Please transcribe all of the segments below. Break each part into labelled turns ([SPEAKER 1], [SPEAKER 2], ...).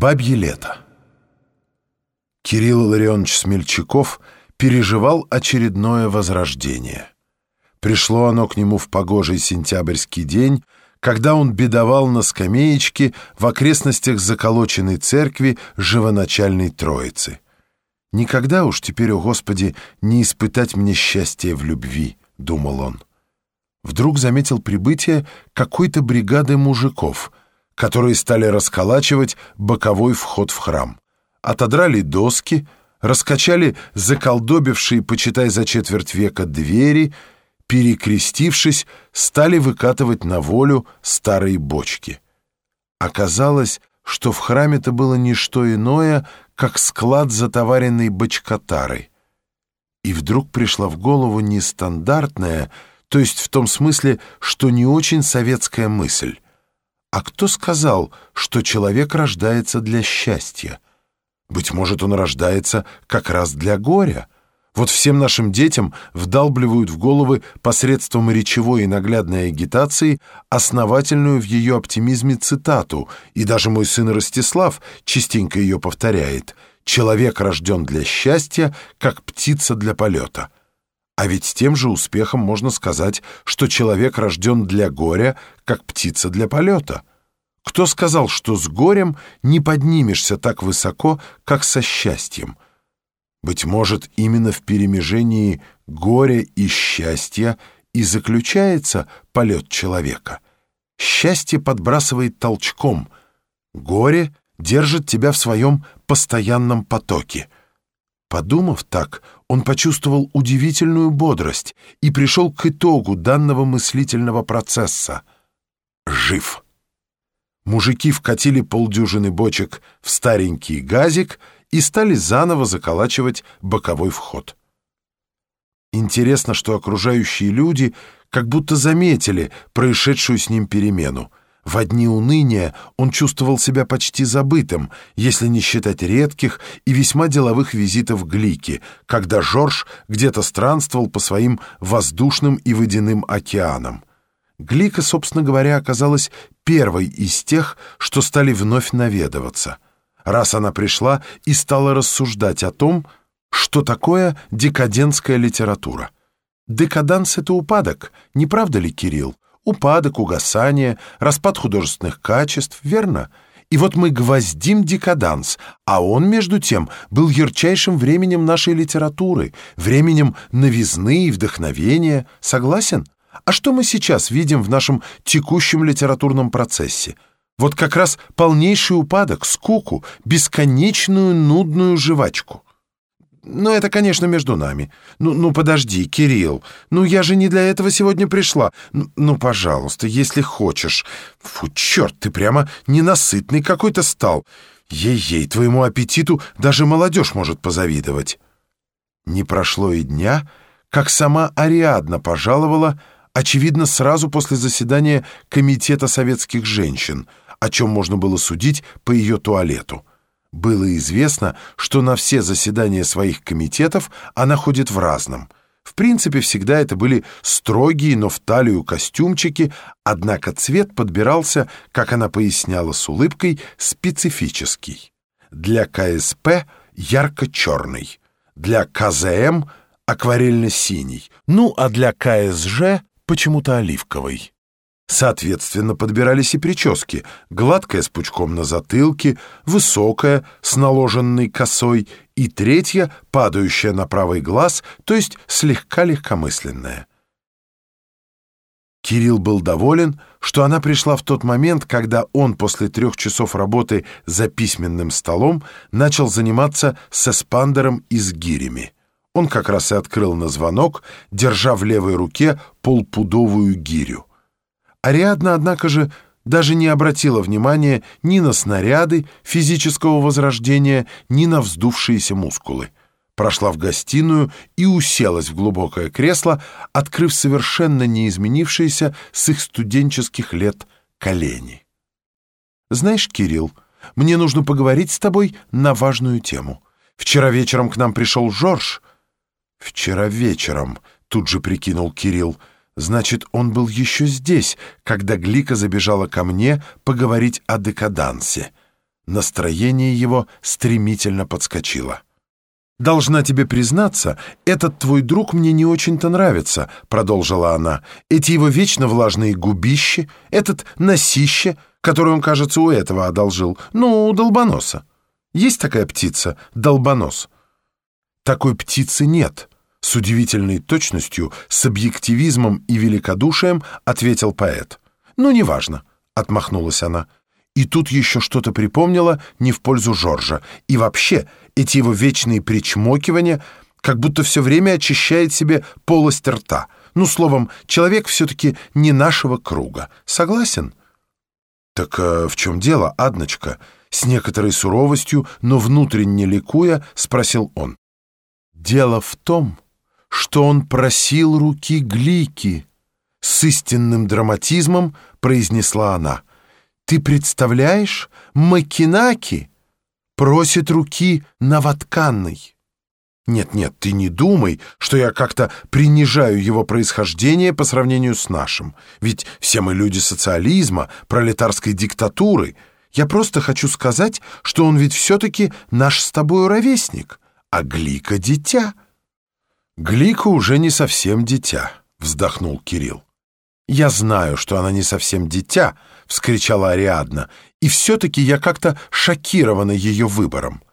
[SPEAKER 1] Бабье лето. Кирилл Илларионович Смельчаков переживал очередное возрождение. Пришло оно к нему в погожий сентябрьский день, когда он бедовал на скамеечке в окрестностях заколоченной церкви живоначальной Троицы. «Никогда уж теперь, о Господи, не испытать мне счастья в любви», — думал он. Вдруг заметил прибытие какой-то бригады мужиков — которые стали расколачивать боковой вход в храм. Отодрали доски, раскачали заколдобившие, почитай, за четверть века двери, перекрестившись, стали выкатывать на волю старые бочки. Оказалось, что в храме-то было не что иное, как склад затоваренной бочкотары. И вдруг пришла в голову нестандартная, то есть в том смысле, что не очень советская мысль. А кто сказал, что человек рождается для счастья? Быть может, он рождается как раз для горя. Вот всем нашим детям вдалбливают в головы посредством речевой и наглядной агитации основательную в ее оптимизме цитату, и даже мой сын Ростислав частенько ее повторяет «Человек рожден для счастья, как птица для полета». А ведь с тем же успехом можно сказать, что человек рожден для горя, как птица для полета. Кто сказал, что с горем не поднимешься так высоко, как со счастьем? Быть может, именно в перемежении горя и счастья и заключается полет человека. Счастье подбрасывает толчком, горе держит тебя в своем постоянном потоке — Подумав так, он почувствовал удивительную бодрость и пришел к итогу данного мыслительного процесса. Жив. Мужики вкатили полдюжины бочек в старенький газик и стали заново заколачивать боковой вход. Интересно, что окружающие люди как будто заметили происшедшую с ним перемену — в дни уныния он чувствовал себя почти забытым, если не считать редких и весьма деловых визитов Глики, когда Жорж где-то странствовал по своим воздушным и водяным океанам. Глика, собственно говоря, оказалась первой из тех, что стали вновь наведываться. Раз она пришла и стала рассуждать о том, что такое декадентская литература. Декаданс — это упадок, не правда ли, Кирилл? Упадок, угасание, распад художественных качеств, верно? И вот мы гвоздим декаданс, а он, между тем, был ярчайшим временем нашей литературы, временем новизны и вдохновения. Согласен? А что мы сейчас видим в нашем текущем литературном процессе? Вот как раз полнейший упадок, скуку, бесконечную нудную жвачку. Но это, конечно, между нами. Ну, ну, подожди, Кирилл. Ну, я же не для этого сегодня пришла. Ну, ну, пожалуйста, если хочешь. Фу, черт, ты прямо ненасытный какой-то стал. Ей-ей, твоему аппетиту даже молодежь может позавидовать. Не прошло и дня, как сама Ариадна пожаловала, очевидно, сразу после заседания Комитета советских женщин, о чем можно было судить по ее туалету. Было известно, что на все заседания своих комитетов она ходит в разном. В принципе, всегда это были строгие, но в талию костюмчики, однако цвет подбирался, как она поясняла с улыбкой, специфический. Для КСП ярко-черный, для КЗМ акварельно-синий, ну а для КСЖ почему-то оливковый. Соответственно, подбирались и прически. Гладкая с пучком на затылке, высокая с наложенной косой и третья, падающая на правый глаз, то есть слегка легкомысленная. Кирилл был доволен, что она пришла в тот момент, когда он после трех часов работы за письменным столом начал заниматься с эспандером и с гирями. Он как раз и открыл на звонок, держа в левой руке полпудовую гирю. Ариадна, однако же, даже не обратила внимания ни на снаряды физического возрождения, ни на вздувшиеся мускулы. Прошла в гостиную и уселась в глубокое кресло, открыв совершенно неизменившиеся с их студенческих лет колени. «Знаешь, Кирилл, мне нужно поговорить с тобой на важную тему. Вчера вечером к нам пришел Жорж». «Вчера вечером», — тут же прикинул Кирилл, — Значит, он был еще здесь, когда Глика забежала ко мне поговорить о декадансе. Настроение его стремительно подскочило. «Должна тебе признаться, этот твой друг мне не очень-то нравится», — продолжила она. «Эти его вечно влажные губищи, этот носище, который он, кажется, у этого одолжил, ну, у долбоноса. Есть такая птица — долбонос?» «Такой птицы нет», — с удивительной точностью, с объективизмом и великодушием ответил поэт. «Ну, неважно», — отмахнулась она. И тут еще что-то припомнила не в пользу Жоржа. И вообще, эти его вечные причмокивания, как будто все время очищает себе полость рта. Ну, словом, человек все-таки не нашего круга. Согласен? Так э, в чем дело, Адночка? С некоторой суровостью, но внутренне ликуя, спросил он. Дело в том, что он просил руки Глики. С истинным драматизмом произнесла она. Ты представляешь, Макинаки просит руки новотканной. Нет-нет, ты не думай, что я как-то принижаю его происхождение по сравнению с нашим. Ведь все мы люди социализма, пролетарской диктатуры. Я просто хочу сказать, что он ведь все-таки наш с тобой ровесник, а Глика — дитя. Глика уже не совсем дитя, вздохнул Кирилл. «Я знаю, что она не совсем дитя», — вскричала Ариадна, «и все-таки я как-то шокирована ее выбором».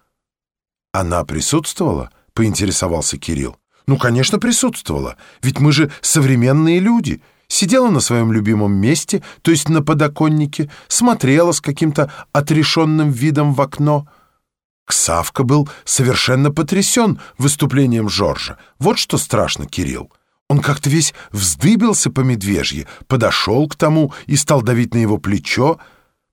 [SPEAKER 1] «Она присутствовала?» — поинтересовался Кирилл. «Ну, конечно, присутствовала, ведь мы же современные люди». Сидела на своем любимом месте, то есть на подоконнике, смотрела с каким-то отрешенным видом в окно. Ксавка был совершенно потрясен выступлением Жоржа. Вот что страшно, Кирилл. Он как-то весь вздыбился по медвежье, подошел к тому и стал давить на его плечо.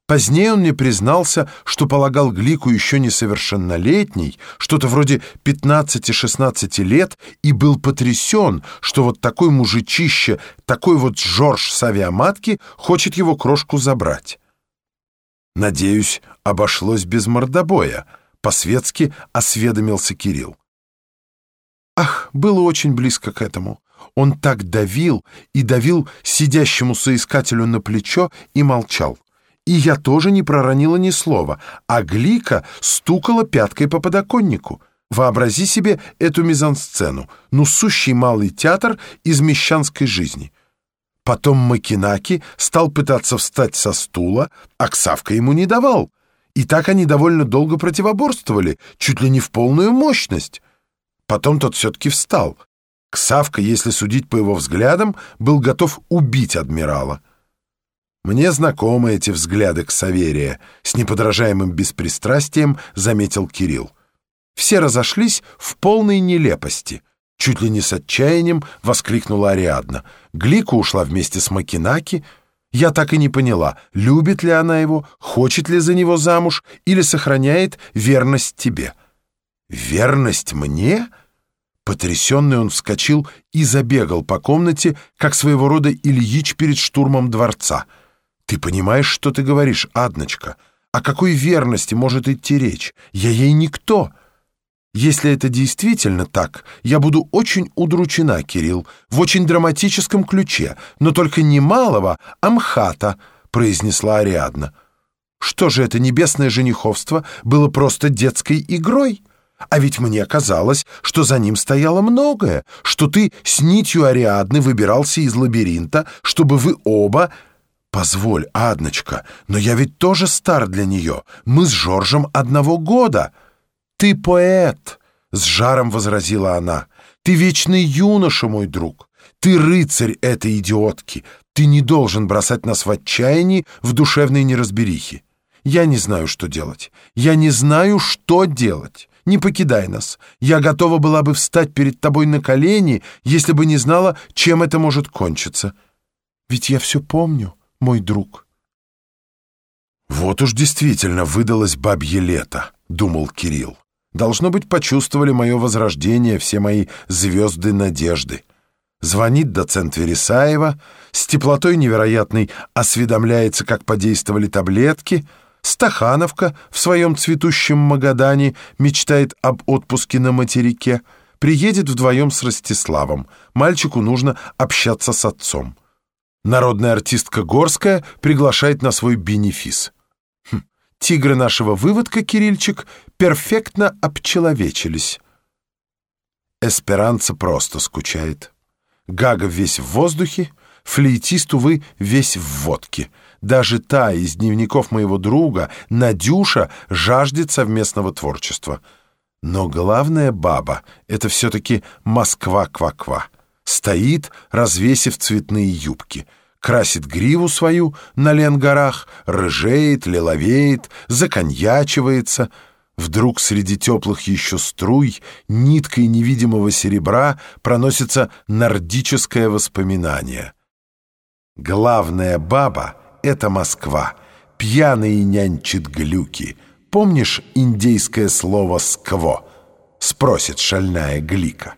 [SPEAKER 1] Позднее он мне признался, что полагал Глику еще несовершеннолетней, что-то вроде 15-16 лет, и был потрясен, что вот такой мужичище, такой вот Жорж с авиаматки хочет его крошку забрать. Надеюсь, обошлось без мордобоя, по-светски осведомился Кирилл. Ах, было очень близко к этому. Он так давил и давил сидящему соискателю на плечо и молчал. И я тоже не проронила ни слова, а Глика стукала пяткой по подоконнику. Вообрази себе эту мизансцену, ну сущий малый театр из мещанской жизни. Потом Макинаки стал пытаться встать со стула, а Ксавка ему не давал. И так они довольно долго противоборствовали, чуть ли не в полную мощность. Потом тот все-таки встал, Ксавка, если судить по его взглядам, был готов убить адмирала. «Мне знакомы эти взгляды Ксаверия», — с неподражаемым беспристрастием заметил Кирилл. Все разошлись в полной нелепости. Чуть ли не с отчаянием воскликнула Ариадна. Глика ушла вместе с Макинаки. Я так и не поняла, любит ли она его, хочет ли за него замуж или сохраняет верность тебе. «Верность мне?» Потрясенный он вскочил и забегал по комнате, как своего рода Ильич перед штурмом дворца. «Ты понимаешь, что ты говоришь, Адночка? О какой верности может идти речь? Я ей никто!» «Если это действительно так, я буду очень удручена, Кирилл, в очень драматическом ключе, но только не малого, а МХАТа», — произнесла Ариадна. «Что же это небесное жениховство было просто детской игрой?» А ведь мне казалось, что за ним стояло многое, что ты с нитью Ариадны выбирался из лабиринта, чтобы вы оба... Позволь, Адночка, но я ведь тоже стар для нее. Мы с Жоржем одного года. Ты поэт, — с жаром возразила она. Ты вечный юноша, мой друг. Ты рыцарь этой идиотки. Ты не должен бросать нас в отчаянии в душевной неразберихе. Я не знаю, что делать. Я не знаю, что делать. Не покидай нас. Я готова была бы встать перед тобой на колени, если бы не знала, чем это может кончиться. Ведь я все помню, мой друг». «Вот уж действительно выдалось бабье лето», — думал Кирилл. «Должно быть, почувствовали мое возрождение все мои звезды надежды». Звонит доцент Вересаева, с теплотой невероятной осведомляется, как подействовали таблетки — Стахановка в своем цветущем Магадане мечтает об отпуске на материке. Приедет вдвоем с Ростиславом. Мальчику нужно общаться с отцом. Народная артистка Горская приглашает на свой бенефис. Хм, тигры нашего выводка, Кирильчик, перфектно обчеловечились. Эсперанца просто скучает. Гага весь в воздухе, флейтист, увы, весь в водке. Даже та из дневников моего друга, Надюша, жаждет совместного творчества. Но главная баба — это все-таки Москва-ква-ква. Стоит, развесив цветные юбки — красит гриву свою на ленгорах, рыжеет, лиловеет, законьячивается. Вдруг среди теплых еще струй ниткой невидимого серебра проносится нордическое воспоминание. Главная баба — это Москва, пьяный нянчит глюки. Помнишь индейское слово «скво»? Спросит шальная глика.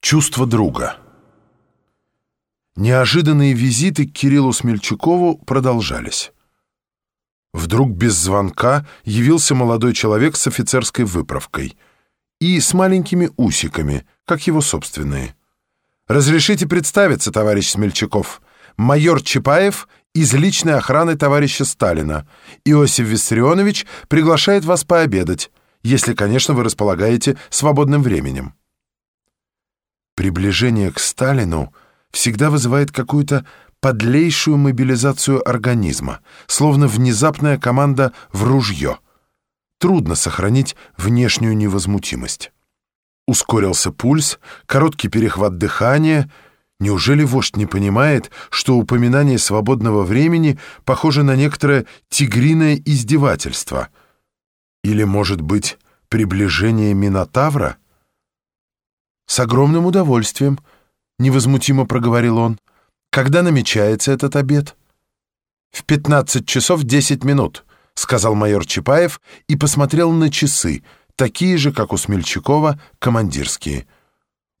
[SPEAKER 1] Чувство друга — Неожиданные визиты к Кириллу Смельчакову продолжались. Вдруг без звонка явился молодой человек с офицерской выправкой и с маленькими усиками, как его собственные. «Разрешите представиться, товарищ Смельчаков. Майор Чапаев из личной охраны товарища Сталина. Иосиф Виссарионович приглашает вас пообедать, если, конечно, вы располагаете свободным временем». Приближение к Сталину — всегда вызывает какую-то подлейшую мобилизацию организма, словно внезапная команда в ружье. Трудно сохранить внешнюю невозмутимость. Ускорился пульс, короткий перехват дыхания. Неужели вождь не понимает, что упоминание свободного времени похоже на некоторое тигриное издевательство? Или, может быть, приближение Минотавра? С огромным удовольствием —— невозмутимо проговорил он. «Когда намечается этот обед?» «В пятнадцать часов десять минут», — сказал майор Чапаев и посмотрел на часы, такие же, как у Смельчакова, командирские.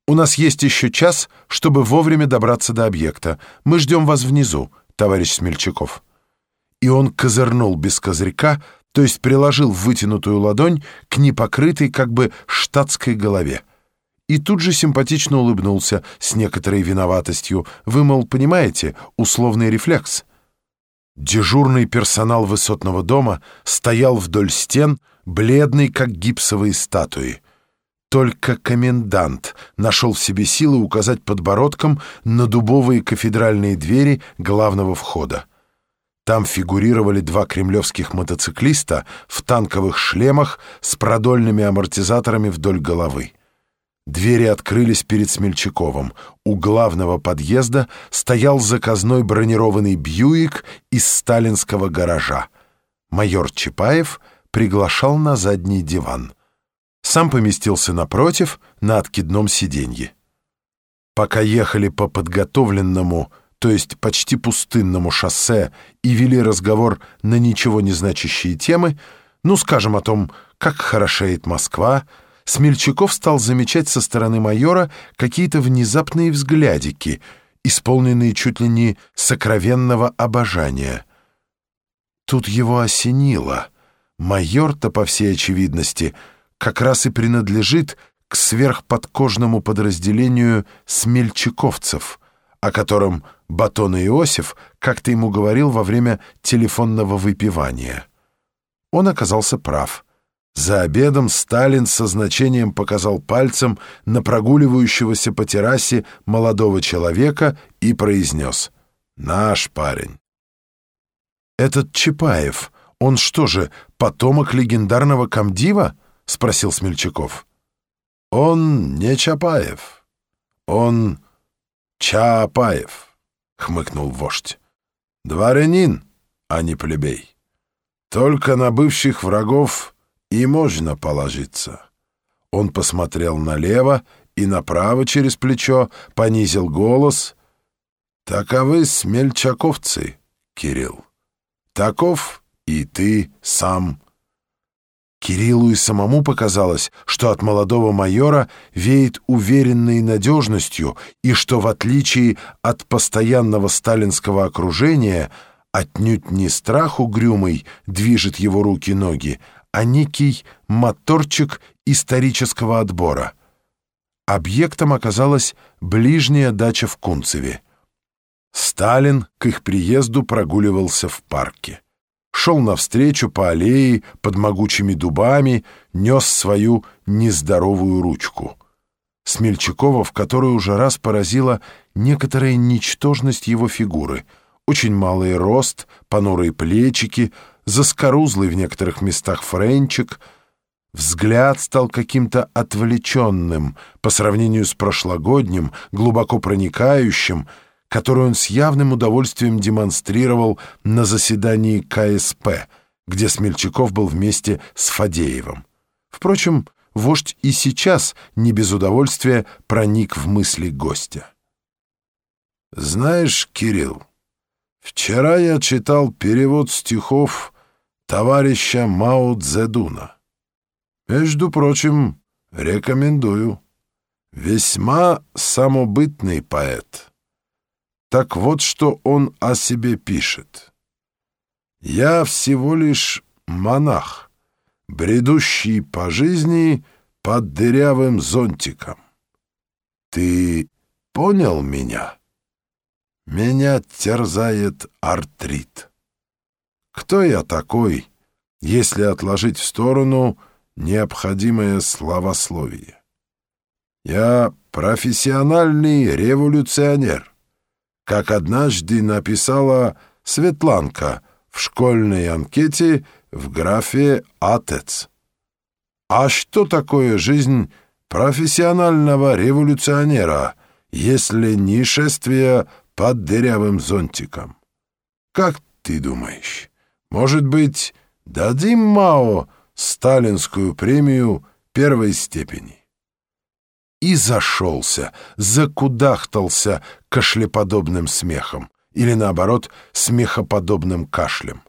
[SPEAKER 1] «У нас есть еще час, чтобы вовремя добраться до объекта. Мы ждем вас внизу, товарищ Смельчаков». И он козырнул без козырька, то есть приложил вытянутую ладонь к непокрытой как бы штатской голове и тут же симпатично улыбнулся с некоторой виноватостью. Вы, мол, понимаете, условный рефлекс. Дежурный персонал высотного дома стоял вдоль стен, бледный, как гипсовые статуи. Только комендант нашел в себе силы указать подбородком на дубовые кафедральные двери главного входа. Там фигурировали два кремлевских мотоциклиста в танковых шлемах с продольными амортизаторами вдоль головы. Двери открылись перед Смельчаковым. У главного подъезда стоял заказной бронированный «Бьюик» из сталинского гаража. Майор Чапаев приглашал на задний диван. Сам поместился напротив, на откидном сиденье. Пока ехали по подготовленному, то есть почти пустынному шоссе и вели разговор на ничего не значащие темы, ну, скажем о том, как хорошеет Москва, Смельчаков стал замечать со стороны майора какие-то внезапные взглядики, исполненные чуть ли не сокровенного обожания. Тут его осенило. Майор-то, по всей очевидности, как раз и принадлежит к сверхподкожному подразделению смельчаковцев, о котором Батон и Иосиф как-то ему говорил во время телефонного выпивания. Он оказался прав — за обедом Сталин со значением показал пальцем на прогуливающегося по террасе молодого человека и произнес «Наш парень». «Этот Чапаев, он что же, потомок легендарного комдива?» — спросил Смельчаков. «Он не Чапаев, он Чапаев», — хмыкнул вождь. «Дворянин, а не плебей. Только на бывших врагов и можно положиться. Он посмотрел налево и направо через плечо, понизил голос. «Таковы смельчаковцы, Кирилл. Таков и ты сам». Кириллу и самому показалось, что от молодого майора веет уверенной надежностью и что, в отличие от постоянного сталинского окружения, отнюдь не страх угрюмый движет его руки-ноги, а некий моторчик исторического отбора. Объектом оказалась ближняя дача в Кунцеве. Сталин к их приезду прогуливался в парке. Шел навстречу по аллее под могучими дубами, нес свою нездоровую ручку. Смельчакова, в которой уже раз поразила некоторая ничтожность его фигуры. Очень малый рост, понурые плечики, заскорузлый в некоторых местах френчик. Взгляд стал каким-то отвлеченным по сравнению с прошлогодним, глубоко проникающим, который он с явным удовольствием демонстрировал на заседании КСП, где Смельчаков был вместе с Фадеевым. Впрочем, вождь и сейчас не без удовольствия проник в мысли гостя. «Знаешь, Кирилл, вчера я читал перевод стихов товарища Мао Цзэдуна. Между прочим, рекомендую. Весьма самобытный поэт». Так вот, что он о себе пишет. «Я всего лишь монах, бредущий по жизни под дырявым зонтиком. Ты понял меня? Меня терзает артрит. Кто я такой, если отложить в сторону необходимое словословие? Я профессиональный революционер» как однажды написала Светланка в школьной анкете в графе «Отец». А что такое жизнь профессионального революционера, если не шествие под дырявым зонтиком? Как ты думаешь, может быть, дадим Мао сталинскую премию первой степени? и зашелся, закудахтался кашлеподобным смехом или, наоборот, смехоподобным кашлем.